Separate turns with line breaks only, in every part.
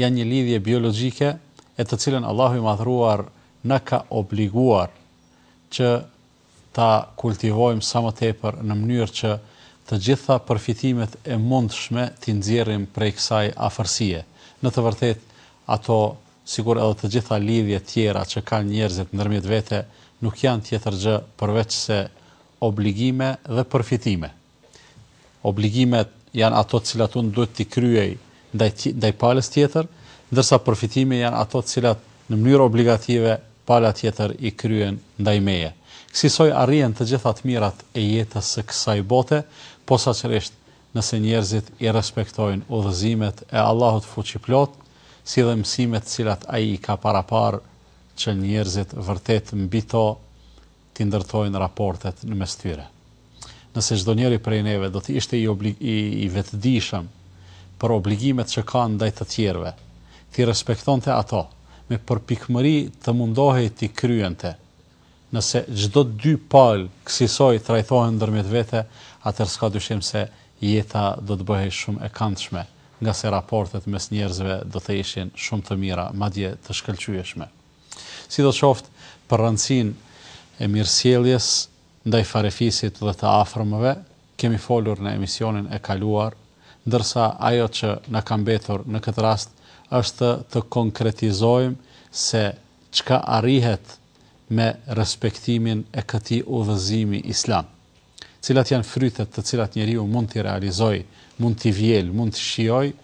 janë një lidhje biologjike e të cilën Allahu i Madhëruar na ka obliguar që ta kultivojmë sa më tepër në mënyrë që të gjitha përfitimet e mundshme t'i nxjerrim prej kësaj afërsie. Në të vërtetë, ato, sikur edhe të gjitha lidhjet tjera që kanë njerëzit ndërmjet vete, nuk janë tjetër gjë përveçse obligime dhe përfitime. Obligimet janë ato të cilat unë duhet t'i kryej ndaj ndaj palës tjetër, ndërsa përfitime janë ato të cilat në mënyrë obligative pala tjetër i kryen ndaj meje. Kësisoj arrihen të gjitha të mirat e jetës së kësaj bote, posaçërisht nëse njerëzit i respektojnë udhëzimet e Allahut Fuqiplotë, si dhe mësimet të cilat Ai i ka paraparë që njerëzit vërtetë mbi to t'i ndërtojnë raportet në mes tyre. Nëse çdo njëri prej neve do të ishte i i vetëdijshëm për obligimet që kanë ndaj të tjerëve, t'i respektonte ato, me përpikmëri të mundohej t'i kryente. Nëse çdo dy palë kësisoj trajtohen ndërmjet vete, atëherë s'ka dyshim se jeta do të bëhej shumë e kandshme, ngase raportet mes njerëzve do të ishin shumë të mira, madje të shkëlqyeshme. Sidoqoftë, për rëndësinë e mirësjelljes ndaj farefisit dhe të afërmëve kemi folur në emisionin e kaluar, ndërsa ajo që na ka mbetur në këtë rast është të konkretizojmë se çka arrihet me respektimin e këtij udhëzimi islam. Cilat janë frytet të cilat njeriu mund t'i realizojë, mund t'i vjelë, mund t'i shijojë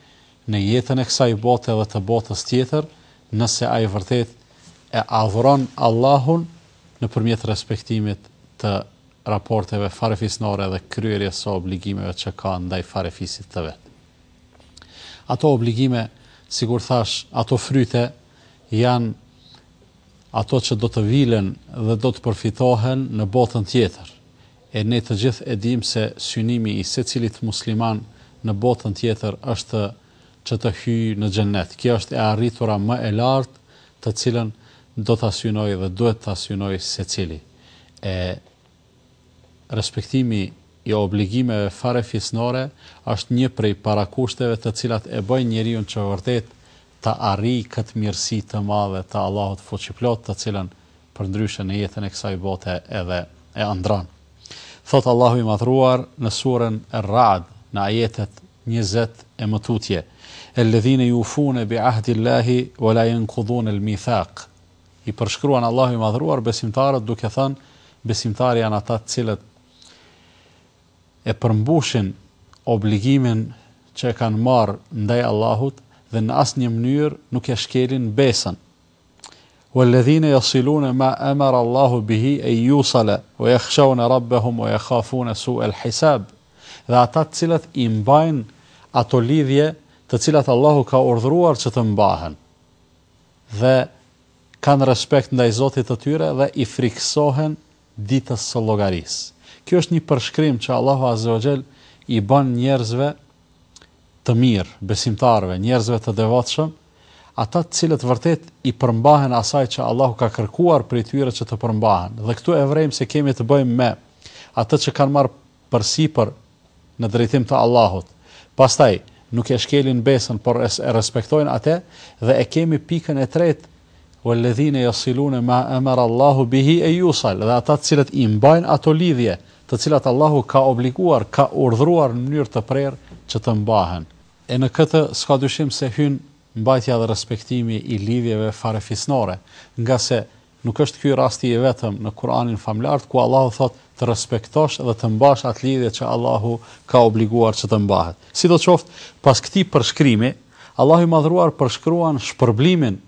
në jetën e kësaj bote dhe të botës tjetër, nëse ai vërtet e adhuron Allahun nëpërmjet respektimit të raporteve farefisnore dhe kryerjes së obligimeve që ka ndaj farefisit të vet. Ato obligime, sikur thash, ato fryte janë ato që do të vilen dhe do të përfitohen në botën tjetër, E ne të gjithë e dimë se synimi i secilit musliman në botën tjetër është që të hyjë në Xhennet. Kjo është e arritura më e lartë të cilën do ta synojë dhe duhet ta synojë secili. E respektimi i obligimeve farefisnore është një prej parakushteve të cilat e bëjnë njeriun që vërtetë ta arrijë këtë mirësi të madhe të Allahut Fuqiplotë të cilën përndryshe në jetën e kësaj bote edhe e andrron. Thotë Allahu i Madhëruar në Suren Er-Ra'd në ajetet njëzet e më tutje, Elledhine jufune bi ahdi'l-Lahi wa la jenkudhune'l-mithak. I përshkruan Allahu i Madhëruar besimtarët duke thënë, Besimtarë janë ata të cilët e përmbushin obligimin që e kanë marrë ndaj Allahut dhe në asnjë mënyrë nuk e shkelin besën. Walladhina yasiluna ma amara Allahu bihi ay yusala wa yakhshawna rabbahum wa yakhafuna su al-hisab. Dhe ata të cilët i mbajnë ato lidhje të cilat Allahu ka urdhëruar që të mbahen dhe kanë respekt ndaj Zotit të tyre dhe i frikësohen Ditës së Llogarisë. Kjo është një përshkrim që Allahu azze ve xhel i bën njerëzve të mirë, besimtarëve, njerëzve të devotshëm, ata të cilët vërtet i përmbahen asaj që Allahu ka kërkuar prej tyre që të përmbahen. Dhe këtu e vrejmë se kemi të bëjmë me atë që kanë marrë përsipër në drejtim të Allahut, pastaj nuk e shkelin besën por e respektojnë atë dhe e kemi pikën e tretë Wal-ladhina yasiluna ma amara Allahu bihi an yusal dhe ata të cilët i mbajnë ato lidhje të cilat Allahu ka obliguar, ka urdhëruar në mënyrë të prerë që të mbahen. E në këtë s'ka dyshim se hyn mbajtja dhe respektimi i lidhjeve farefisnore, ngase Nuk është ky rasti i vetëm në Kur'anin famëlartë ku Allahu thotë të respektosh dhe të mbash atë lidhje që Allahu ka obliguar që të mbahet. Sidoqoftë, pas këtij përshkrimi, Allahu i Madhëruar përshkruan shpërblimin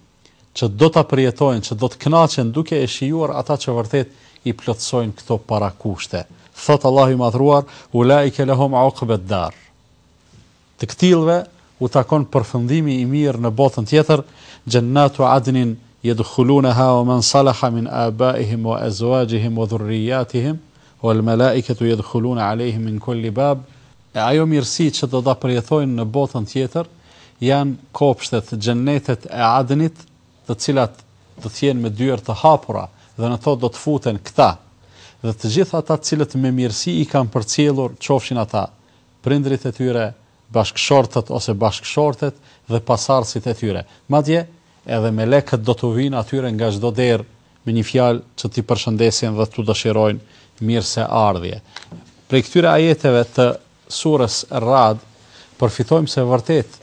që do ta përjetojnë, që do të kënaqen duke e shijuar ata që vërtet i plotësojnë këto parakushte. Thotë Allahu i Madhëruar: "Ulaike lahum uqbad dar." Të këtillëve u takon përfundimi i mirë në botën tjetër, Xhennatu Adnin yedkhulunaha wa men salaha min abaihim wa azwajihim wa dhurriyatihim, wal malaikatu yedkhuluna alejhim min kulli bab, ajo mirësi që do ta përjetojnë në botën tjetër janë kopshtet, xhennetet e Adnit, të cilat do të jenë me dyer të hapura dhe në to do të futen këta dhe të gjithë ata të cilët me mirësi i kanë përcjellur, qofshin ata, prindërit e tyre, bashkëshortët ose bashkëshortet dhe pasardhësit e tyre. Madje, edhe melekët do t'u vijnë atyre nga çdo derë, me një fjalë, që t'i përshëndesin dhe t'u dëshirojnë mirëseardhje. Prej këtyre ajeteve të Surës Ar-Ra'd, përfitojmë se vërtet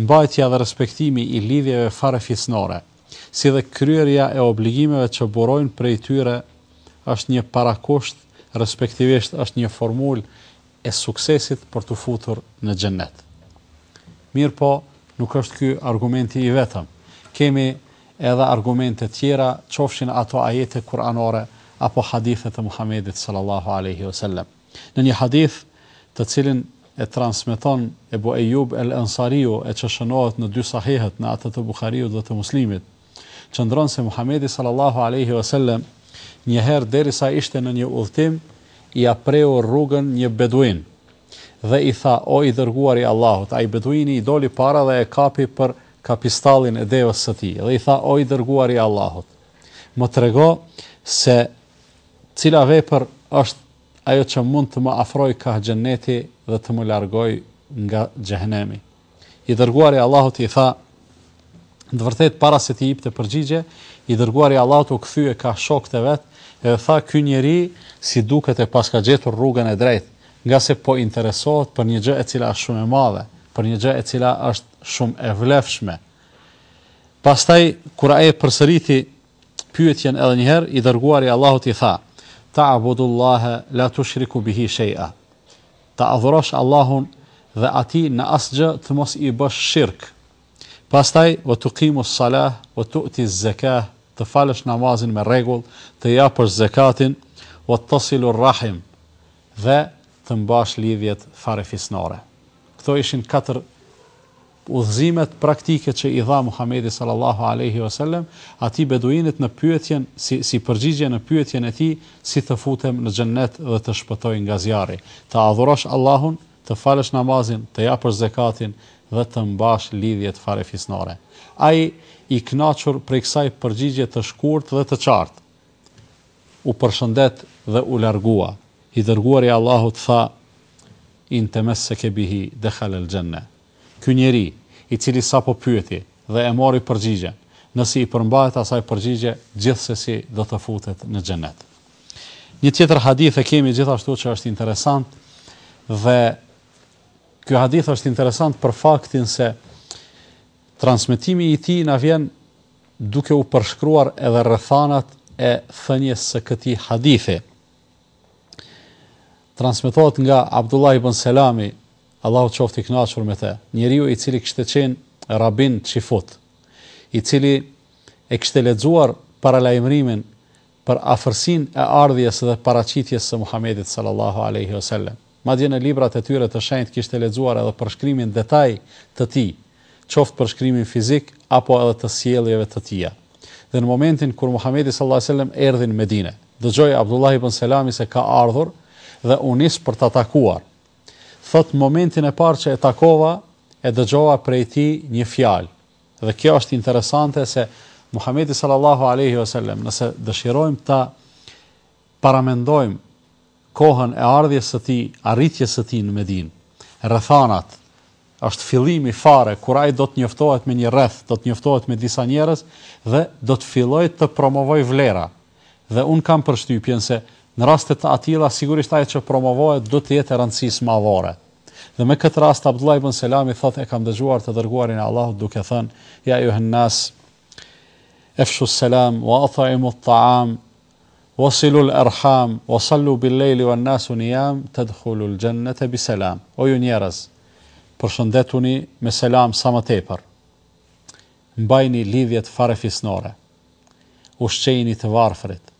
mbajtja dhe respektimi i lidhjeve farefisnore, si dhe kryerja e obligimeve që burojnë prej tyre është një parakusht, respektivisht është një formulë e suksesit për t'u futur në Xhennet. Mirëpo, nuk është ky argumenti i vetëm. Kemi edhe argumente tjera, qofshin ato ajete kuranore apo hadithe të Muhamedit sallallahu alejhi ve selem. Në një hadith, të cilin e transmeton Ebu Ejub el-Ensariu e që shënohet në dy Sahihët, në atë të Buhariut dhe të Muslimit, Transmetohet se Muhamedi sallallahu alejhi ve sellem një herë derisa ishte në një udhëtim ia preu rrugën një beduin dhe i tha o i dërguari i Allahut, ai beduini i doli para dhe e kapi për kapistallin e devës së tij dhe i tha o i dërguari i Allahut, më trego se cila vepër është ajo që mund të më afrojë ka xheneti dhe të më largojë nga xhehenemi. I dërguari i Allahut i tha, Në të vërtetë para se t'i jepte përgjigje, i dërguari i Allahut u kthye ka shokët e vet dhe tha, Ky njeri si duket e paska gjetur rrugën e drejtë, ngase po interesohet për një gjë e cila është shumë e madhe, për një gjë e cila është shumë e vlefshme. Pastaj kur ai përsëriti pyetjen edhe një herë, i dërguari i Allahut i tha, Ta'budullaha la tushriku bihi shay'a. të adhurosh Allahun dhe Atij në asgjë të mos i bësh shirk, pastaj wa tuqimu s-salah wa tu'ti z-zakah të falësh namazin me rregull, të japësh zekatin, wa tasilu r-rahim dhe të mbash lidhjet farefisnore. Këto ishin katër Udhëzimet praktike që i dha Muhamedi sallallahu alejhi ve selem atij beduinit në pyetjen si si përgjigje në pyetjen e tij si të futem në xhennet dhe të shpëtoj nga zjarri, të adhurosh Allahun, të falësh namazin, të japësh zekatin dhe të mbash lidhjet farefisnore. Ai, i kënaqur prej kësaj përgjigje të shkurtë dhe të qartë, u përshëndet dhe u largua. I Dërguari i Allahut tha, In temesseke bihi, dekhale al-jenneh. Ky njeri, i cili sapo pyeti dhe e mori përgjigjen, nëse i përmbahet asaj përgjigje, gjithsesi do të futet në Xhenet. Një tjetër hadith e kemi gjithashtu që është interesant dhe ky hadith është interesant për faktin se transmetimi i tij na vjen duke u përshkruar edhe rrethanat e thënies së këtij hadithi. Transmetohet nga Abdullah ibn Selami, Allahu qoftë i kënaqur me të, njeriu i cili kishte qenë Rabin Çifut, i cili e kishte lexuar paralajmërimin për afërsinë e ardhjes dhe paraqitjes së Muhamedit sallallahu alaihi wasallam. Madje në librat e tyre të shenjtë kishte lexuar edhe përshkrimin detaj të tij, qoftë përshkrimin fizik apo edhe të sjelljeve të tija. Dhe në momentin kur Muhamedi sallallahu alaihi wasallam erdhi në Medinë, dëgjoi Abdullah ibn Selami se ka ardhur dhe u nis për ta takuar. Thotë momentin e parë që e takova e dëgjova prej tij një fjalë. Dhe kjo është interesante se Muhamedi sallallahu alaihi wasallam, nëse dëshirojmë ta paramendojmë kohën e ardhjes së tij, arritjes së tij në Medinë, rrethanat, është fillimi fare kur ai do të njoftohet me një rreth, do të njoftohet me disa njerëz dhe do të fillojë të promovojë vlera. Dhe unë kam përshtypjen se në raste të atilla sigurisht ajo që promovohet do të jetë e rëndësisë madhore. Dhe me këtë rast Abdullah ibn Selami thotë e kam dëgjuar të Dërguarin e Allahut duke thënë, Ya ayyuhan nas efshu as-salam wa at'imu at-ta'am wa silu al-arham wa sallu bil-lejli wan-nasu niyam tadkhulu al-jannata bi salam. O ju njerëz, përshëndetuni me selam sa më tepër. Mbajni lidhjet farefisnore. Ushqejini të varfërit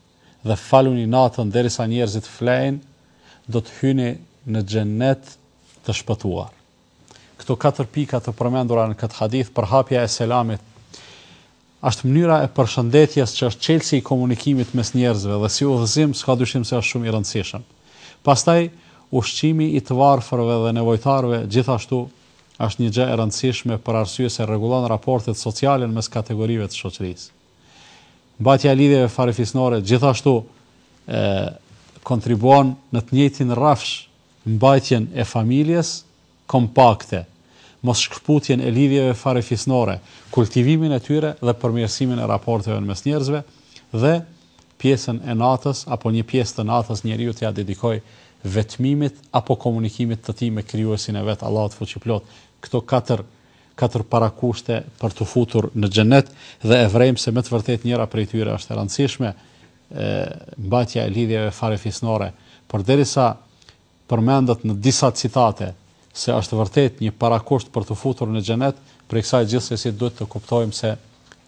dhe faluni natën derisa njerëzit flejnë, do të hyni në Xhennet të shpëtuar. Këto katër pika të përmendura në këtë hadith, përhapja e selamit, është mënyra e përshëndetjes që është çelësi i komunikimit mes njerëzve dhe si udhëzim s'ka dyshim se është shumë i rëndësishëm. Pastaj, ushqimi i të varfërve dhe nevojtarëve gjithashtu është një gjë e rëndësishme për arsye se rregullon raportet sociale në mes kategorive të shoqërisë. Mbajtja e lidhjeve farefisnore gjithashtu ë kontribuon në të njëjtin rrafsh mbajtjen e familjes kompakte, mosshkëputjen e lidhjeve farefisnore, kultivimin e tyre dhe përmirësimin e raporteve në mes njerëzve dhe Pjesën e natës apo një pjesë të natës njeriu t'ia dedikojë vetmimit apo komunikimit të tij me Krijuesin e vet, Allahun Fuqiplotë. Këto katër katër parakushte për t'u futur në Xhenet dhe e vrejmë se me të vërtetë njëra prej tyre është e rëndësishme, mbajtja e lidhjeve farefisnore. Por derisa Përmendet në disa citate se është vërtet një parakusht për t'u futur në Xhenet, prej kësaj gjithsesi duhet të kuptojmë se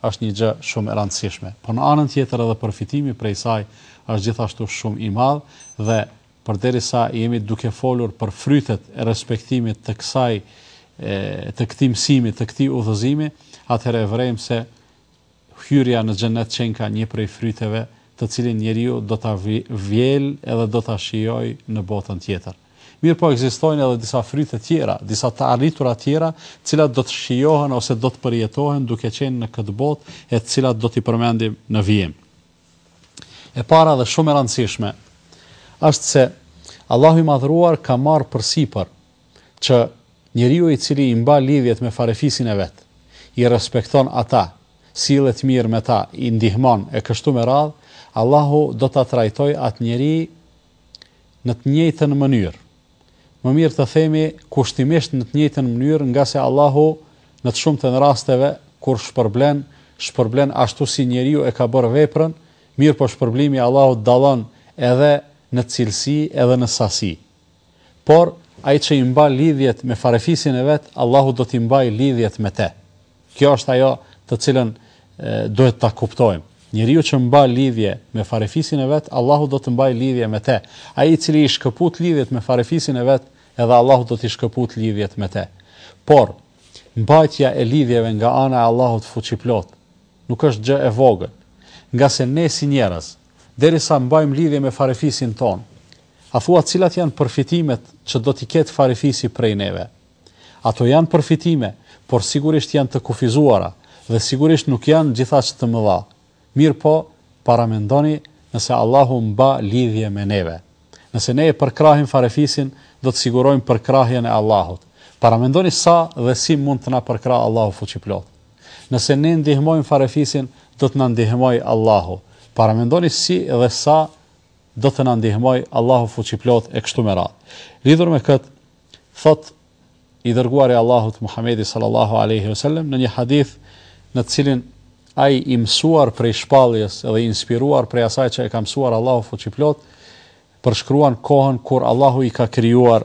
është një gjë shumë e rëndësishme. Po në anën tjetër edhe përfitimi prej saj është gjithashtu shumë i madh dhe përderisa jemi duke folur për frytet e respektimit të kësaj të këtij mësimi, të këtij udhëzimi, atëherë e vrejmë se Hyrja në Xhenet qenka një prej fryteve, të cilin njeriu do ta vjelë edhe do ta shijojë në botën tjetër. Mirëpo ekzistojnë edhe disa fryte tjera, disa të arritura tjera, të cilat do të shijohen ose do të përjetohen duke qenë në këtë botë e të cilat do t'i përmendim në vijim. E para dhe shumë e rëndësishme është se Allahu i Madhëruar ka marrë përsipër që Njeriu i cili i mba lidhjet me farefisin e vet, i respekton ata, sillet mirë me ta, i ndihmon e kështu me radhë, Allahu do ta trajtojë atë njeri në të njëjtën mënyrë. Më mirë të themi kushtimisht në të njëjtën mënyrë, ngase Allahu në të shumtën e rasteve kur shpërblen, shpërblen ashtu si njeriu e ka bërë veprën, mirëpo shpërblimi i Allahut dallon edhe në cilësi edhe në sasi. Por, ai që i mba lidhjet me farefisin e vet, Allahu do t'i mbajë lidhjet me te. Kjo është ajo të cilën duhet ta kuptojmë. Njeriu që mba lidhje me farefisin e vet, Allahu do të mbajë lidhje me te. Ai i cili i shkëput lidhjet me farefisin e vet, edhe Allahu do t'i shkëput lidhjet me te. Por, mbajtja e lidhjeve nga ana e Allahut fuqiplotë nuk është gjë e vogël, ngase ne si njerëz, derisa mbajmë lidhje me farefisin tonë, A thua cilat janë përfitimet që do t'i ketë farefisi prej neve? Ato janë përfitime, por sigurisht janë të kufizuara dhe sigurisht nuk janë gjithaq të mëdha. Mirëpo, paramendoni nëse Allahu mba lidhje me neve. Nëse ne e përkrahim farefisin, do të sigurojmë përkrahjen e Allahut. Paramendoni sa dhe si mund të na përkrahë Allahu Fuqiplotë. Nëse ne ndihmojmë farefisin, do të na ndihmojë Allahu. Paramendoni si dhe sa do të na ndihmojë Allahu fuqiplotë e kështu me radhë. Lidhur me këtë, thotë i dërguari i Allahut Muhamedi sallallahu alaihi wasallam në një hadith në të cilin ai i mësuar prej shpalljes dhe i inspiruar prej asaj që e ka mësuar Allahu fuqiplotë, përshkruan kohën kur Allahu i ka krijuar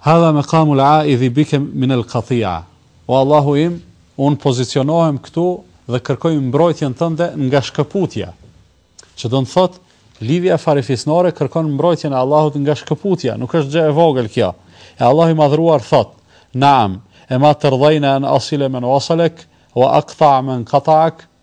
Hadha maqamu al-aidhi bike min al-qati'a. O Allahu im, unë pozicionohem këtu dhe kërkoj mbrojtjen tënde nga shkëputja. Që do të thotë, lidhja farefisnore kërkon mbrojtjen e Allahut nga shkëputja, nuk është gjë e vogël kjo. E Allahu i madhruar thotë: "Naam, ema terdhajna an asile man wasalak wa aqta' man qata'ak",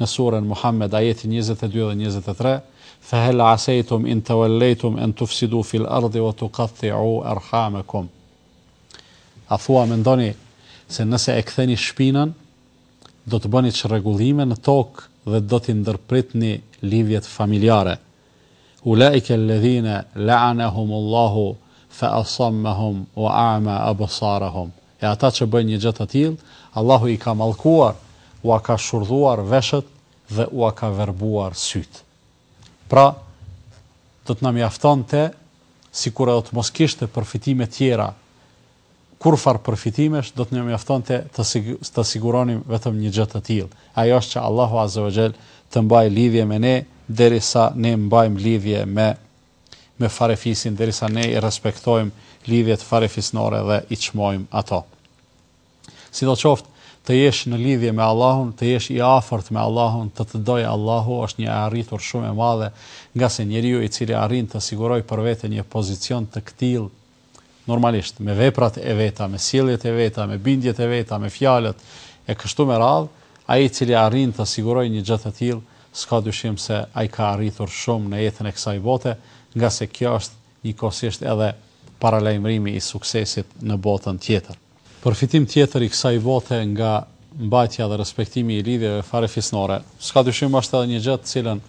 në suren Muhammed ajeti njëzet e dy dhe njëzet e tre, Fehel asejtum in tewellejtum en tufsidu fil ardhi wa tuqatti'u erhamekum. A thua mendoni se nëse e ktheni shpinën, do të bëni çrregullime në tokë dhe do t'i ndërpritni lidhjet familjare? Ulaika alladhina la'anahumullahu fa asammahum wa a'ma absarahum. E ata që bëjnë një gjë të tillë, Allahu i ka mallkuar, ua ka shurdhuar veshët dhe ua ka verbuar sytë. Pra, do të na mjaftonte sikur edhe të mos kishte përfitime tjera Kurrfarë përfitimesh do të na mjaftonte të të siguronim vetëm një gjë të tillë, ajo është që Allahu azze wa xhell të mbajë lidhje me ne deri sa ne mbajmë lidhje me me farefisin, deri sa ne i respektojmë lidhjet farefisnore dhe i çmojmë ato. Sidoqoftë, të jesh në lidhje me Allahun, të jesh i afërt me Allahun, të të dojë Allahu është një e arritur shumë e madhe, ngase njeriu i cili arrin të sigurojë për veten një pozicion të këtillë, normalisht, me veprat e veta, me sjelljet e veta, me bindjet e veta, me fjalët, e kështu me radhë, ai i cili arrin të sigurojë një gjë të tillë, s'ka dyshim se ai ka arritur shumë në jetën e kësaj bote, ngase kjo është njëkohësisht edhe paralajmërimi i suksesit në botën tjetër. Përfitim tjetër i kësaj bote nga mbajtja dhe respektimi i lidhjeve farefisnore, s'ka dyshim është edhe një gjë të cilën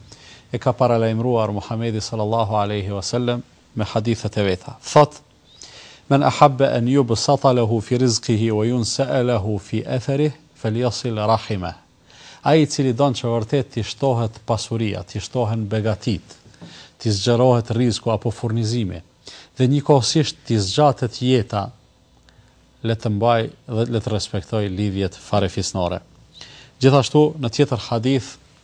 e ka paralajmëruar Muhamedi sallallahu alejhi vesellem, me hadithet e veta. Thotë, Men ahabbe en jubsata lehu fi rizqihi wa yunse'e lehu fi etherih, felyasil rahimeh. Ai i cili don që vërtet t'i shtohet pasuria, t'i shtohen begatitë, t'i zgjerohet rizku apo furnizimi, dhe njëkohësisht t'i zgjatet jeta, le të mbajë dhe le të respektojë lidhjet farefisnore. Gjithashtu, në tjetër hadith,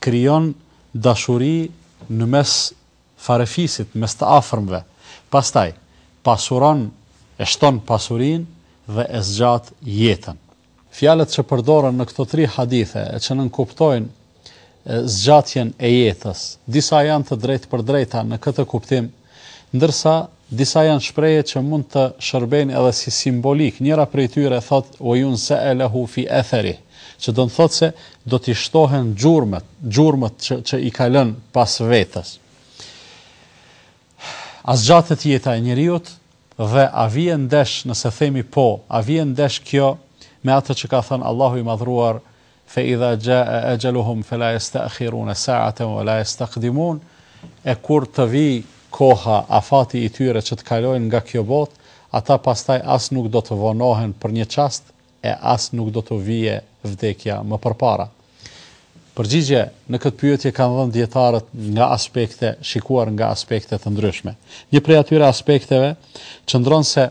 krijon dashuri në mes farefisit, mes të afërmve, pastaj pasuron, e shton pasurinë dhe e zgjat jetën. Fjalët që përdoren në këto tri hadithe e që nënkuptojnë zgjatjen e jetës, disa janë të drejtpërdrejta në këtë kuptim, ndërsa Disa janë shprehje që mund të shërbejnë edhe si simbolikë, njëra prej tyre thotë wa yunse'e lehu fi etherih, që do të thotë se do t'i shtohen gjurmët, gjurmët që që i ka lënë pas vetes. A zgjatet jeta e njeriut dhe a vjen ndesh nëse themi po, a vjen ndesh kjo me atë që ka thënë Allahu i Madhruar Fe idha jaa ajaluhum fela yastakhirun sa'atan wala yastaqdimun e kur të vijë koha afati i tyre që të kalojnë nga kjo botë ata pastaj as nuk do të vonohen për një çast e as nuk do t'u vijë vdekja më përpara Përgjigje në këtë pyetje kanë dhënë dijetarët nga aspekte shikuar nga aspekte të ndryshme një prej atyre aspekteve qëndron se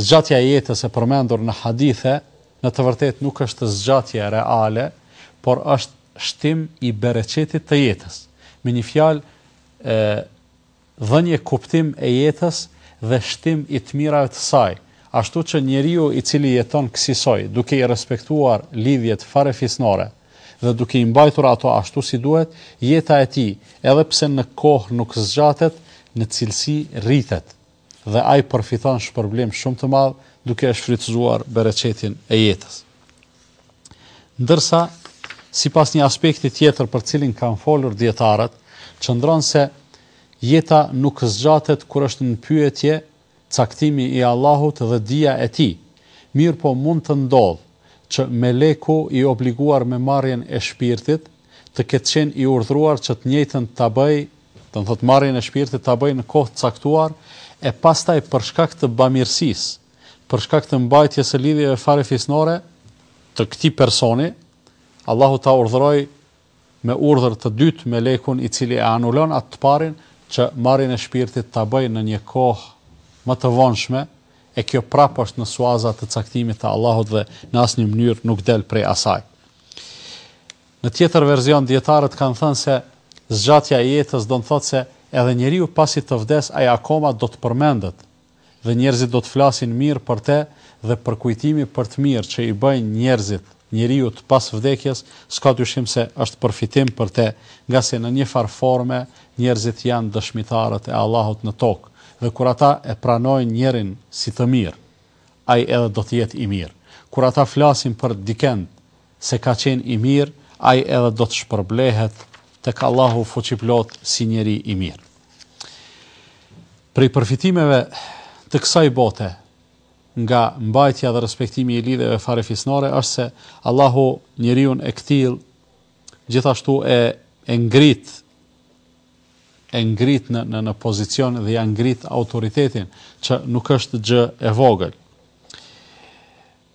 Zgjatja e jetës e përmendur në hadithe në të vërtetë nuk është zgjatje reale, por është shtim i bereqetit të jetës. Me një fjalë, e, dhënie kuptim e jetës dhe shtim i të mirave të saj, ashtu që njeriu i cili jeton kësisoj, duke i respektuar lidhjet farefisnore dhe duke i mbajtur ato ashtu si duhet, jeta e tij, edhe pse në kohë nuk zgjatet, në cilësi rritet. dhe ai përfiton shpërblim shumë të madh duke e shfrytëzuar bereqetin e jetës. Ndërsa, sipas një aspekti tjetër për të cilin kanë folur dijetarët, qëndron se jeta nuk zgjatet kur është në pyetje caktimi i Allahut dhe dija e Tij, mirëpo mund të ndodhë që meleku i obliguar me marrjen e shpirtit të ketë qenë i urdhëruar që të njëjtën ta bëjë Do të thotë marrjen e shpirtit ta bëjë në kohë të caktuar e pastaj për shkak të bamirësisë, për shkak të mbajtjes së lidhjeve farefisnore të këtij personi, Allahu ta urdhërojë me urdhër të dytë melekun i cili e anulon atë të parin që marrjen e shpirtit ta bëjë në një kohë më të vonshme, e kjo prapë është në suaza të caktimit të Allahut dhe në asnjë mënyrë nuk del prej asaj. Në tjetër version dijetarët kanë thënë se zgjatja e jetës do të thotë se edhe njeriu pasi të vdesë ai akoma do të përmendet dhe njerëzit do të flasin mirë për te dhe përkujtimi për të mirë që i bëjnë njerëzit njeriut pas vdekjes s'ka dyshim se është përfitim për te ngase në një farë forme njerëzit janë dëshmitarët e Allahut në tokë dhe kur ata e pranojnë njërin si të mirë ai edhe do të jetë i mirë kur ata flasin për dikend se ka qenë i mirë, ai edhe do të shpërblehet tek Allahu Fuqiplotë si njeri i mirë. Prej përfitimeve të kësaj bote nga mbajtja dhe respektimi i lidhjeve farefisnore është se Allahu njeriun e këtillë gjithashtu e e ngrit e ngrit në në në pozicion dhe ia ngrit autoritetin që nuk është gjë e vogël.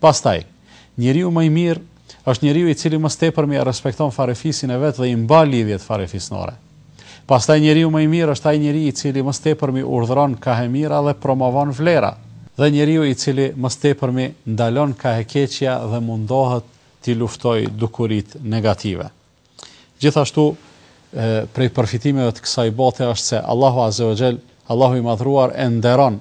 Pastaj, njeriu më i mirë është njeriu i cili më së tepërmi e respekton farefisin e vet dhe i mba lidhjet farefisnore. Pastaj njeriu më i mirë është ai njeri i cili më së tepërmi urdhëron kah e mira dhe promovon vlera. Dhe njeriu i cili më së tepërmi ndalon kah e keqja dhe mundohet t'i luftojë dukuritë negative. Gjithashtu, prej përfitimeve të kësaj bote është se Allahu Azze wa Xhel, Allahu i Madhruar e nderon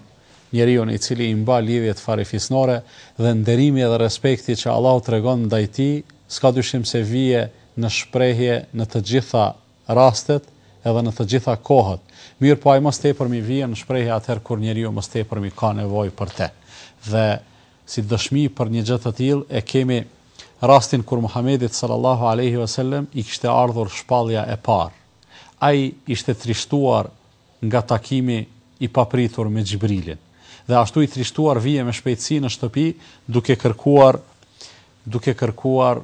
njeriun i cili i mba lidhjet farefisnore dhe nderimi edhe respekti që Allahu tregon ndaj tij s'ka dyshim se vije në shprehje në të gjitha rastet edhe në të gjitha kohët. Mirëpo ai më së tepërmi vije në shprehje atëherë kur njeriu më së tepërmi ka nevojë për te. Dhe Si dëshmi për një gjë të tillë e kemi rastin kur Muhamedit sallallahu alejhi ve sellem i kishte ardhur shpallja e parë. Ai ishte trishtuar nga takimi i papritur me Xhibrilin dhe ashtu i trishtuar vije me shpejtësi në shtëpi duke kërkuar duke kërkuar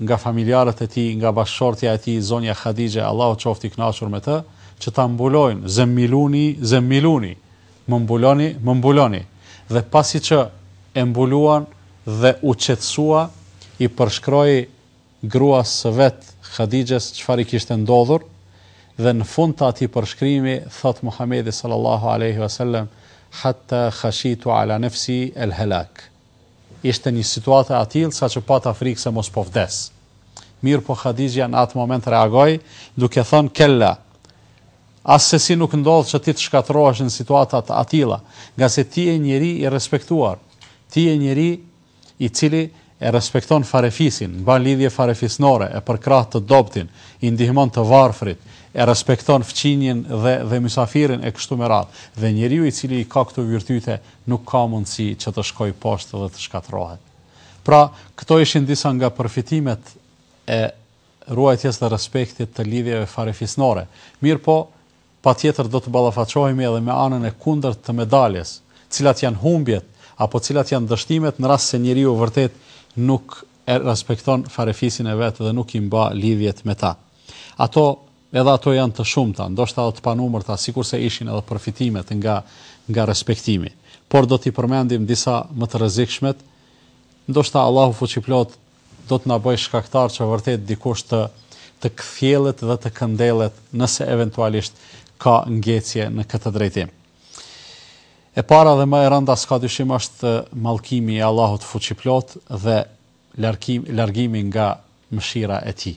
nga familjarët e tij, nga bashkëshortja e tij, zonja Hadixhe, Allahu qoftë i kënaqur me të, që ta mbulojnë, Zemmiluni, zemmiluni! Më mbuloni, më mbuloni! Dhe pasi që e mbuluan dhe u qetësua, i përshkroi gruas së vet, Hadixhes, çfarë i kishte ndodhur, dhe në fund të atij përshkrimi, thotë Muhamedi, sallallahu alejhi ve sellem, Hatta khashitu ala nefsi el-helak. Ishte një situatë e atillë saqë pata frikë se mos po vdes. Mirëpo Hadixhja në atë moment reagoi, duke thënë, Kella! Assesi nuk ndodh që ti të shkatërrohesh në situata të atilla, ngase ti je njeri i respektuar. Ti je njeri i cili e respekton farefisin, mban lidhje farefisnore, e përkrah të dobtin, i ndihmon të varfrit, e respekton fqinjin dhe dhe mysafirin e kështu me radhë. Dhe njeriu i cili i ka këto virtyte nuk ka mundësi që të shkojë poshtë dhe të shkatërrohet. Pra, këto ishin disa nga përfitimet e ruajtjes dhe respektit të lidhjeve farefisnore. Mirëpo, patjetër do të ballafaqohemi edhe me anën e kundërt të medaljes, cilat janë humbjet apo cilat janë dështimet në rast se njeriu vërtet nuk e respekton farefisin e vet dhe nuk i mba lidhjet me ta. Ato Edhe ato janë të shumta, ndoshta edhe të panumërta, sikurse ishin edhe përfitimet nga nga respektimi. Por do t'i përmendim disa më të rrezikshmet, ndoshta Allahu Fuqiplot do të na bëjë shkaktar që vërtet dikush të të kthjellet dhe të këndellet nëse eventualisht ka ngecje në këtë drejtim. E para dhe më e rënda s'ka dyshim është mallkimi i Allahut Fuqiplot dhe largimi nga mëshira e tij.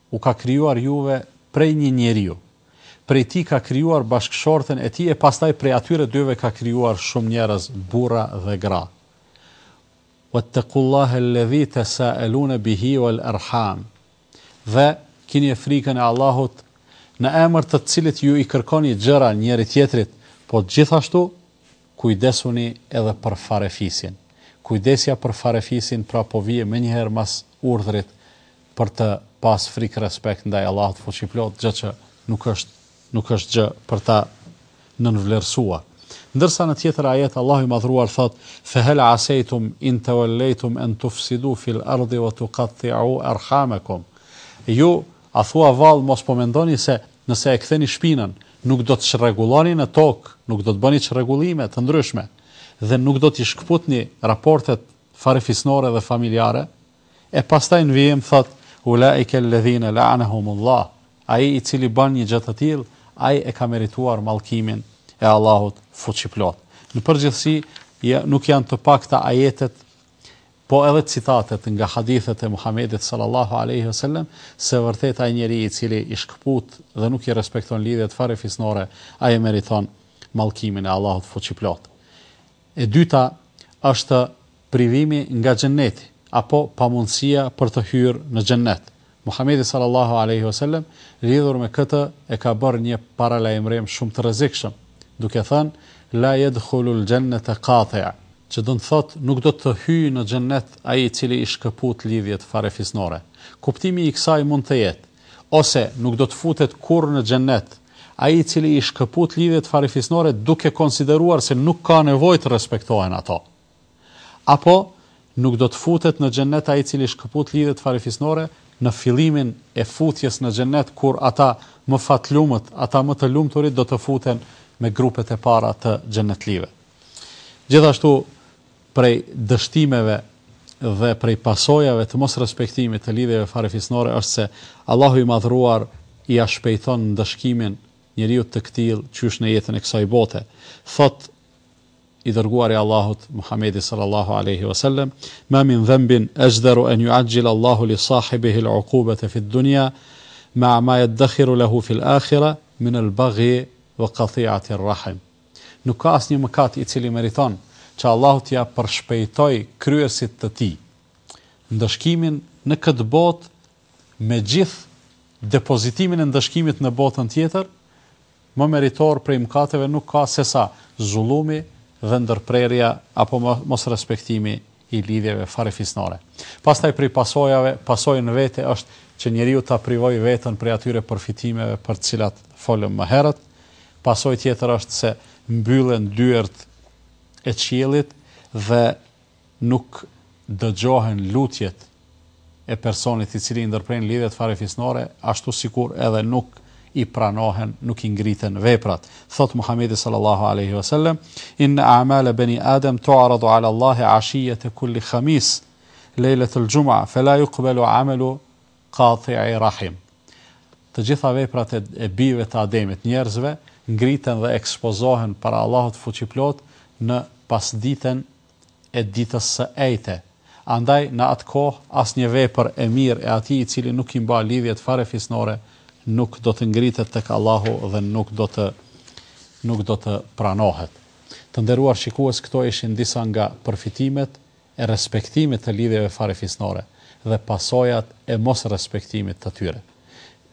U ka krijuar juve prej një njeriu. Prej tij ka krijuar bashkëshorten e tij e pastaj prej atyre dyve ka krijuar shumë njerëz, burra dhe gra. Wattaqullaha alladhi tasaalune bihi wal arham. Dhe, kinie frikën e Allahut, në emër të të cilit ju i kërkoni gjëra njëri-tjetrit, po gjithashtu, kujdesuni edhe për farefisin. Kujdesja për farefisin pra po vie menjëherë mas urdhrit për të pas frikë respekt ndaj Allahut fuqiplot, gjë që nuk është nuk është gjë për ta nënvlerësuar. Ndërsa në tjetër ajet Allahu i madhruar thot: "Fa hal asaytum in tawallaytum an tufsidu fil ardi wa tuqatti'u arhamakum." Ju a thua vallë mos po mendoni se nëse e ktheni shpinën, nuk do të çrregulloni në tokë, nuk do të bëni çrregullime të ndryshme dhe nuk do t'i shkputni raportet farefisnore dhe familjare, E pastaj në vijim thotë, Ulaike alladhina la'anahumullah, Ai i cili bën një gjë të tillë, ai e ka merituar mallkimin e Allahut Fuqiplotë. Në përgjithësi, nuk janë të pakta ajetet, po edhe citatet nga hadithet e Muhamedit sallallahu alejhi ve sellem, se vërtet ai njeri i cili i shkëput dhe nuk i respekton lidhjet farefisnore, ai e meriton mallkimin e Allahut Fuqiplotë. E dyta është privimi nga xhenneti apo pamundësia për të hyrë në xhennet. Muhamedi sallallahu alejhi ve selem lidhur me këtë e ka bërë një paralajmërim shumë të rrezikshëm, duke thënë, La yedkhulul jennete qati', që do të thotë nuk do të hyjë në xhennet ai i cili i shkëput lidhjet farefisnore. Kuptimi i kësaj mund të jetë, ose nuk do të futet kurrë në xhennet ai i cili i shkëput lidhjet farefisnore duke konsideruar se nuk ka nevojë të respektohen ato. Apo, nuk do të futet në Xhennet ai i cili shkëput lidhjet farefisnore në fillimin e futjes në Xhennet kur ata më fatlumët, ata më të lumturit do të futen me grupet e para të Xhennetlinjve. Gjithashtu prej dështimeve dhe prej pasojave të mosrespektimit të lidhjeve farefisnore është se Allahu i Madhëruar ia shpejton ndëshkimin njeriut të këtillë qysh në jetën e kësaj bote. Thotë i dërguari i Allahut Muhamedi sallallahu alejhi wa sallam ma min dhanbin ajdaru an yu'ajjil Allahu li sahibihi al-'uqubata fi ad-dunya ma'a ma yadkhiru lahu fi al-akhirah min al-baghi wa qati'ati ar-rahim nuk ka asnjë mëkat i cili meriton që Allahu t'ia përshpejtojë kryerësit të tij ndëshkimin në këtë botë me gjithë depozitimin e ndëshkimit në botën tjetër Më meritor prej mëkateve nuk ka sesa zullumi dhe ndërprerja apo mosrespektimi i lidhjeve farefisnore. Pastaj prej pasojave, pasojë në vete është që njeriu ta privojë veten prej atyre përfitimeve për të cilat folëm më herët, pasojë tjetër është se mbyllen dyert e qiellit dhe nuk dëgjohen lutjet e personit i cili i ndërpren lidhjet farefisnore, ashtu sikur edhe nuk i pranohen, nuk i ngriten veprat. Thotë Muhamedi sallallahu alejhi ve sellem, Inne a'male beni Adem tu'radu ala Allahi ashijete kulli khamis, lejletel xhum'a, fe la yuqbelu amelu qati'i rahim. Të gjitha veprat e, e bijve të Ademit, njerëzve, ngriten dhe ekspozohen para Allahut fuqiplotë në pasditen e ditës së enjte. Andaj, në atë kohë, asnjë vepër e mirë e atij i cili nuk i mba lidhjet farefisnore nuk do të ngritet tek Allahu dhe nuk do të nuk do të pranohet. Të nderuar shikues, këto ishin disa nga përfitimet e respektimit të lidhjeve farefisnore dhe pasojat e mosrespektimit të tyre.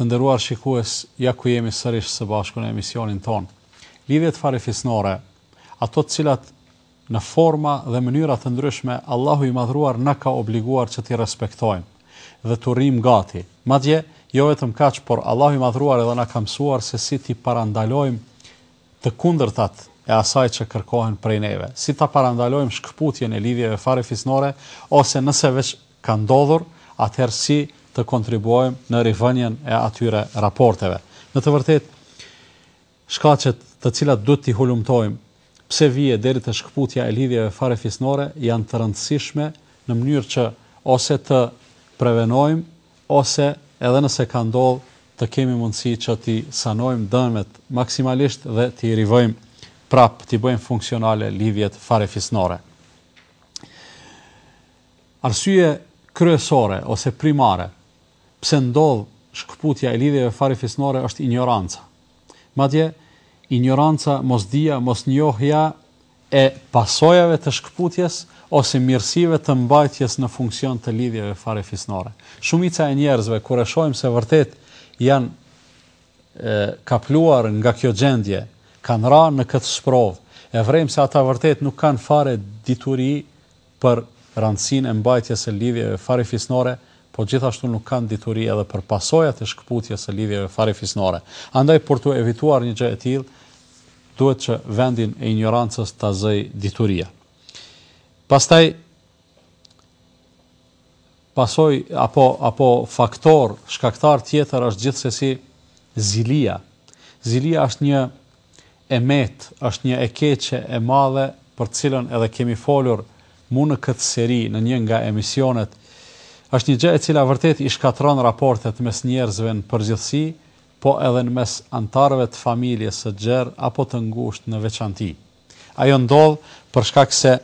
Të nderuar shikues, ja ku jemi sërish së bashku në emisionin tonë. Lidhjet farefisnore, ato të cilat në forma dhe mënyra të ndryshme Allahu i madhëruar na ka obliguar që t'i respektojmë dhe të rrim gati. Madje, jo vetëm kaq, por Allahu i madhëruar edhe na ka mësuar se si t'i parandalojmë të kundërtat e asaj që kërkohen prej neve, si ta parandalojmë shkëputjen e lidhjeve farefisnore ose nëse veç ka ndodhur, atëherë si të kontribuojmë në rivënien e atyre raporteve. Në të vërtetë, shkaqet të cilat duhet t'i hulumtojmë pse vjen deri te shkëputja e lidhjeve farefisnore janë të rëndësishme në mënyrë që ose të prevenojmë ose edhe nëse ka ndodh të kemi mundësi që t'i sanojmë dëmet maksimalisht dhe t'i rivëmë prapë, t'i bëjmë funksionale lidhjet farefisnore. Arsye kryesore ose primare pse ndodh shkëputja e lidhjeve farefisnore është injoranca. Madje, injoranca, mosdija, mosnjohja e pasojave të shkëputjes ose mirësive të mbajtjes në funksion të lidhjeve farefisnore. Shumica e njerëzve, kur e shohim se vërtet janë kapluar nga kjo gjendje, kanë ra në këtë sprovë, e vërejmë se ata vërtet nuk kanë fare dituri për rëndësinë e mbajtjes së lidhjeve farefisnore, po gjithashtu nuk kanë dituri edhe për pasojat e shkëputjes së lidhjeve farefisnore. Andaj për t'u evituar një gjë e tillë, duhet që vendin e injorancës ta zërë dituria. Pastaj Pasojë apo apo faktor, shkaktar tjetër është gjithsesi zilia. Zilia është një e metë, është një e keqe, e madhe, për të cilën edhe kemi folur mu në këtë seri në një nga emisionet. Është një gjë e cila vërtet i shkatërron raportet mes njerëzve në përgjithësi, po edhe në mes anëtarëve të familjes së gjerë apo të ngushtë në veçanti. Ajo ndodh për shkak se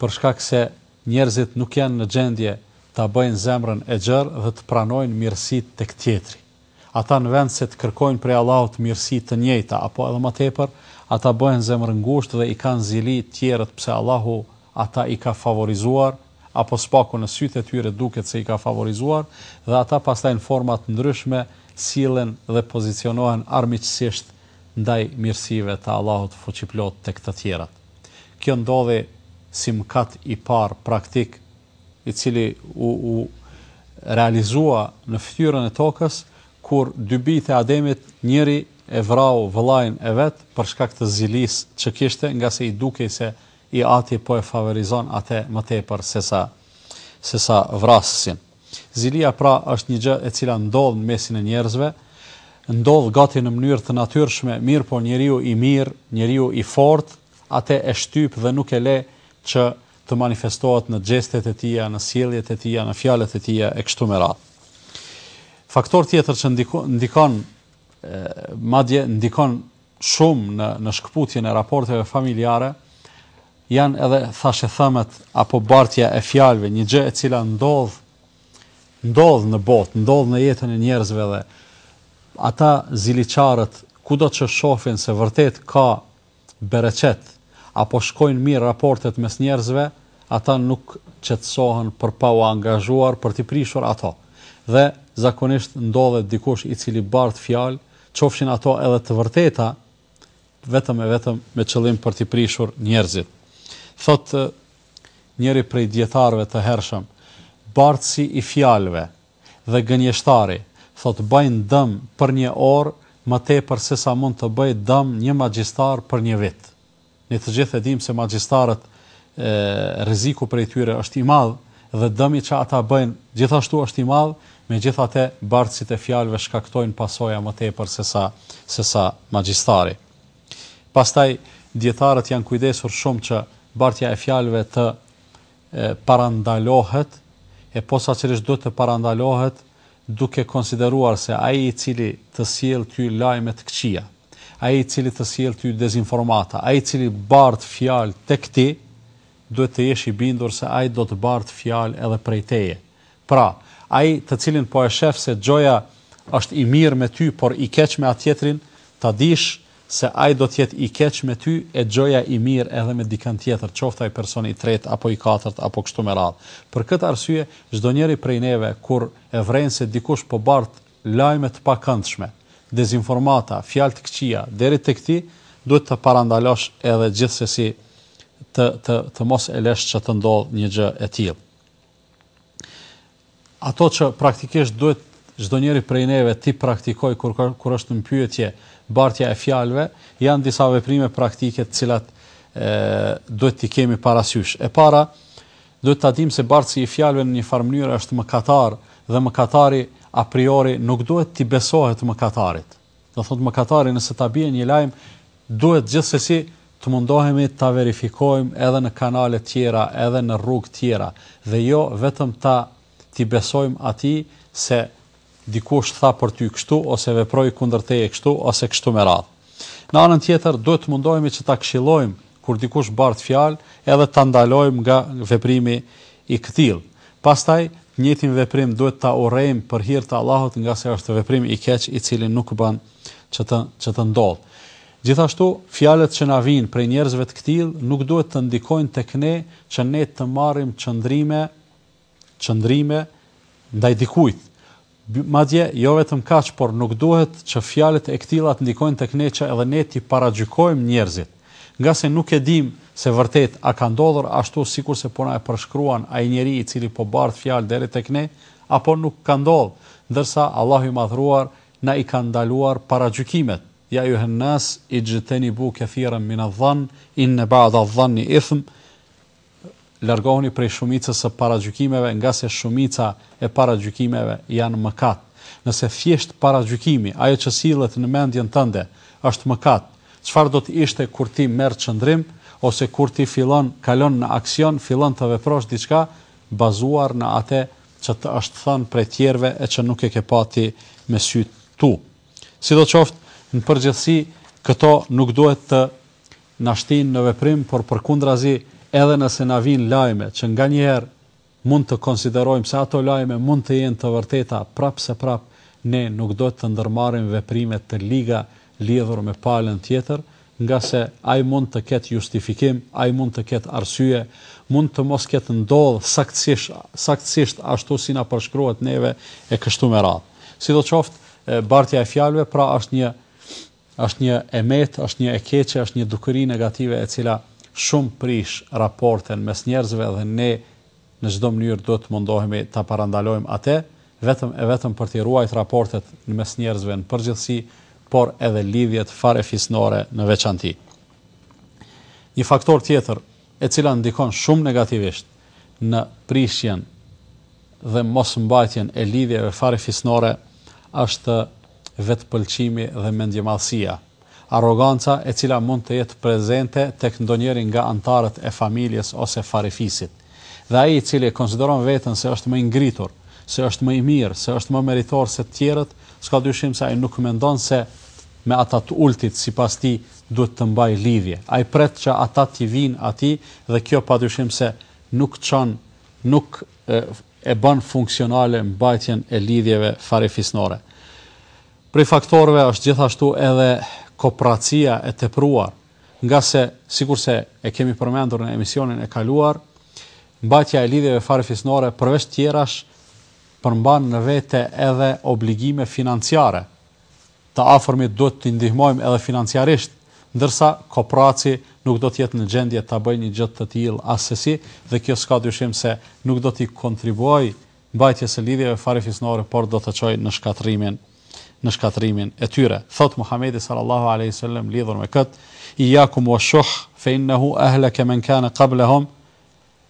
për shkak se njerëzit nuk janë në gjendje ta bëjnë zemrën e gjerë dhe të pranojnë mirësitë tek tjetri. Ata në vend se të kërkojnë prej Allahut mirësi të njëjta apo edhe më tepër, ata bëhen zemërngushtë dhe i kanë zili të tjerët pse Allahu ata i ka favorizuar, apo së paku në sytë e tyre duket se i ka favorizuar, dhe ata pastaj në forma të ndryshme sillen dhe pozicionohen armiqësisht ndaj mirësive të Allahut fuqiplot tek të tjerët. Kjo ndodhi si mëkat i parë praktik, i cili u u realizua në fytyrën e tokës, kur dy bijtë e Ademit, njëri e vrau vëllain e vet për shkak të zilisë që kishte, ngase i dukej se i ati po e favorizon atë më tepër sesa sesa vrasësin. Zilia pra është një gjë e cila ndodh në mesin e njerëzve, ndodh gati në mënyrë të natyrshme, mirëpo njeriu i mirë, njeriu i fortë, atë e shtyp dhe nuk e le që të manifestohet në gjestet e tija, në sjelljet e tija, në fjalët e tija e kështu me radhë. Faktor tjetër që ndikon, madje ndikon shumë në në shkëputjen e raporteve familjare janë edhe thashethëmet apo bartja e fjalëve, një gjë e cila ndodh ndodh në botë, ndodh në jetën e njerëzve dhe ata ziliqarët kudo që shofin se vërtet ka bereqet apo shkojnë mirë raportet mes njerëzve, ata nuk qetësohen për pa u angazhuar për t'i prishur ato. Dhe zakonisht ndodhet dikush i cili bart fjalë qofshin ato edhe të vërteta, vetëm e vetëm me qëllim për t'i prishur njerëzit. Thotë njëri prej dietarëve të hershëm, bartësi i fjalëve dhe gënjeshtari, thotë bajnë dëm për një orë më tepër sesa mund të bëjë dëm një magjistar për një vit. Ne të gjithë e dimë se magjistarët rreziku prej tyre është i madh dhe dëmi që ata bëjnë gjithashtu është i madh, megjithatë bartësit e fjalëve shkaktojnë pasoja më tepër se sa se sa magjistari. Pastaj dietarët janë kujdesur shumë që bartja e fjalëve të parandalohet e posaçërisht duhet të parandalohet duke konsideruar se ai i cili të sjell ty lajme të këqija, ai i cili të sjell ty dezinformata, ai i cili bart fjalë tek ti, duhet të jesh i bindur se ai do të bartë fjalë edhe prej teje. Pra, ai të cilin po e shef se gjoja është i mirë me ty, por i keq me atë tjetrin, ta dish se ai do të jetë i keq me ty e gjoja i mirë edhe me dikënd tjetër, qoftë ai person i tretë apo i katërt apo kështu me radhë. Për këtë arsye, çdonjëri prej neve kur e vëren se dikush po bart lajme të pakëndshme, dezinformata, fjalë të këqija deri tek ti, duhet të parandalosh edhe gjithsesi të të të mos e lësh që të ndodhë një gjë e tillë. Ato që praktikisht duhet çdonjëri prej neve t'i praktikojë kur ka, kur është në pyetje bartja e fjalëve, janë disa veprime praktike të cilat e, duhet t'i kemi parasysh. E para, duhet ta dimë se bartësi i fjalëve në një farë mënyre është mëkatar dhe mëkatari a priori nuk duhet t'i besohet mëkatarit. Do thotë mëkatari nëse ta bie një lajm duhet gjithsesi të mundohemi ta verifikojmë edhe në kanale tjera edhe në rrugë tjera dhe jo vetëm ta t'i besojmë atij se dikush tha për ty kështu ose veproi kundër teje kështu ose kështu me radhë. Në anën tjetër duhet të mundohemi që ta këshillojmë kur dikush bart fjalë edhe ta ndalojmë nga veprimi i këtillë. Pastaj, të njëjtin veprim duhet ta urrejmë për hir të Allahut ngase është veprim i keq i cili nuk bën që të që të ndodhë. Gjithashtu, fjalët që na vijnë prej njerëzve të këtillë nuk duhet të ndikojnë tek ne që ne të marrim qëndrime qëndrime ndaj dikujt, Madje, jo vetëm kaq, por nuk duhet që fjalët e këtilla të ndikojnë tek ne që edhe ne t'i paragjykojmë njerëzit, ngase nuk e dimë se vërtet a ka ndodhur ashtu sikurse po na e përshkruan ai njeri i cili po bart fjalë deri tek ne, apo nuk ka ndodhë, ndërsa Allahu i Madhëruar na i ka ndaluar paragjykimet, Ya ayyuhan nas ijtenibu kathiran min adh-dhann inne ba'da adh-dhanni ithm, Largohuni prej shumicës së paragjykimeve ngase shumica e paragjykimeve janë mëkat. Nëse thjesht paragjykimi, ajo që sillet në mendjen tënde, është mëkat, çfarë do të ishte kur ti merr qëndrim ose kur ti fillon, kalon në aksion, fillon të veprosh diçka bazuar në atë që të është thënë prej tjerëve e që nuk e ke pa ti me sytë e tu. Sidoqoftë, në përgjithësi këto nuk duhet të na shtin në veprim, por përkundrazi edhe nëse na vijnë lajme që nganjëherë mund të konsiderojmë se ato lajme mund të jenë të vërteta, prapë se prapë ne nuk duhet të ndërmarrim veprime të liga lidhur me palën tjetër, ngase ai mund të ketë justifikim, ai mund të ketë arsye, mund të mos ketë ndodhë saktësish saktësisht ashtu si na përshkruhet neve e kështu me radhë. Sidoqoftë, bartja e fjalëve pra është një Është një e metë, është një e keqe, është një dukuri negative e cila shumë prish raporten mes njerëzve dhe ne në çdo mënyrë duhet të mundohemi ta parandalojmë atë, vetëm e vetëm për t'i ruajt raportet mes njerëzve në përgjithësi, por edhe lidhjet farefisnore në veçanti. Një faktor tjetër e cila ndikon shumë negativisht në prishjen dhe mosmbajtjen e lidhjeve farefisnore, është vetëpëlqimi dhe mendjemadhësia, arroganca e cila mund të jetë prezente tek ndonjëri nga anëtarët e familjes ose farefisit. Dhe ai i cili e konsideron veten se është më i ngritur, se është më i mirë, se është më meritor se të tjerët, s'ka dyshim se ai nuk mendon se me ata të ulëtit sipas tij duhet të mbajë lidhje. Ai pret që ata t'i vijnë atij dhe kjo padyshim se nuk çon, nuk e bën funksionale mbajtjen e lidhjeve farefisnore. Prej faktorëve është gjithashtu edhe koprracia e tepruar, ngase, sikurse e kemi përmendur në emisionin e kaluar, mbajtja e lidhjeve farefisnore përveç tjerash përmban në vete edhe obligime financiare, Të afërmit duhet t'i ndihmojmë edhe financiarisht, ndërsa kopraci nuk do të jetë në gjendje ta bëjë një gjë të tillë assesi dhe kjo s'ka dyshim se nuk do t'i kontribuojë mbajtjes së lidhjeve farefisnore por do të çojë në shkatërrimin në shkatërrimin e tyre. Thotë Muhamedi sallallahu alejhi sellem lidhur me këtë, Ijjakum wa shuh, fe innehu ahlake men kane kablehum,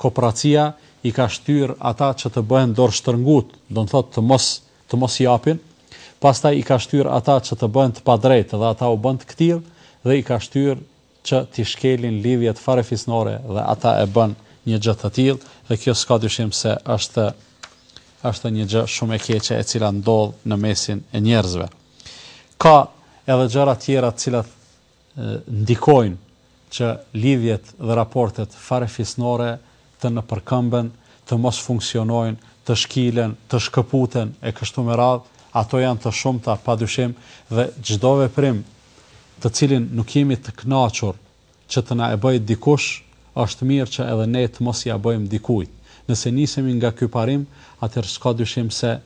Kopracia i ka shtyrë ata që të bëhen dorështërngutë, do të thotë të mos të mos japin, pastaj i ka shtyrë ata që të bëhen të padrejtë dhe ata u bënë të këtillë dhe i ka shtyrë që t'i shkelin lidhjet farefisnore dhe ata e bënë një gjë të tillë dhe kjo s'ka dyshim se është është një gjë shumë e keqe e cila ndodh në mesin e njerëzve. Ka edhe gjëra tjera të cilat ndikojnë që lidhjet dhe raportet farefisnore të nëpërkëmben, të mos funksionojnë, të shkilen, të shkëputen e kështu me radhë, ato janë të shumta padyshim dhe çdo veprim të cilin nuk jemi të kënaqur që të na e bëjë dikush, është mirë që edhe ne të mos ia bëjmë dikujt. Nëse nisemi nga ky parim, atëherë s'ka dyshim se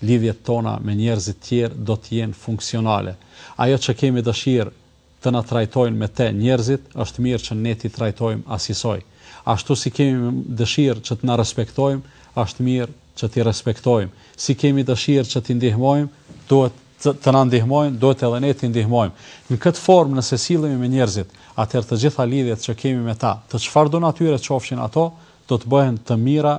lidhjet tona me njerëzit tjerë do të jenë funksionale. Ajo që kemi dëshirë të na trajtojnë me te njerëzit, është mirë që ne t'i trajtojmë asisoj. Ashtu si kemi dëshirë që të na respektojmë, është mirë që t'i respektojmë. Si kemi dëshirë që t'i ndihmojmë, duhet të na ndihmojnë, duhet edhe ne t'i ndihmojmë. Në këtë formë nëse sillemi me njerëzit, atëherë të gjitha lidhjet që kemi me ta, të çfarëdo natyre qofshin ato, do të bëhen të mira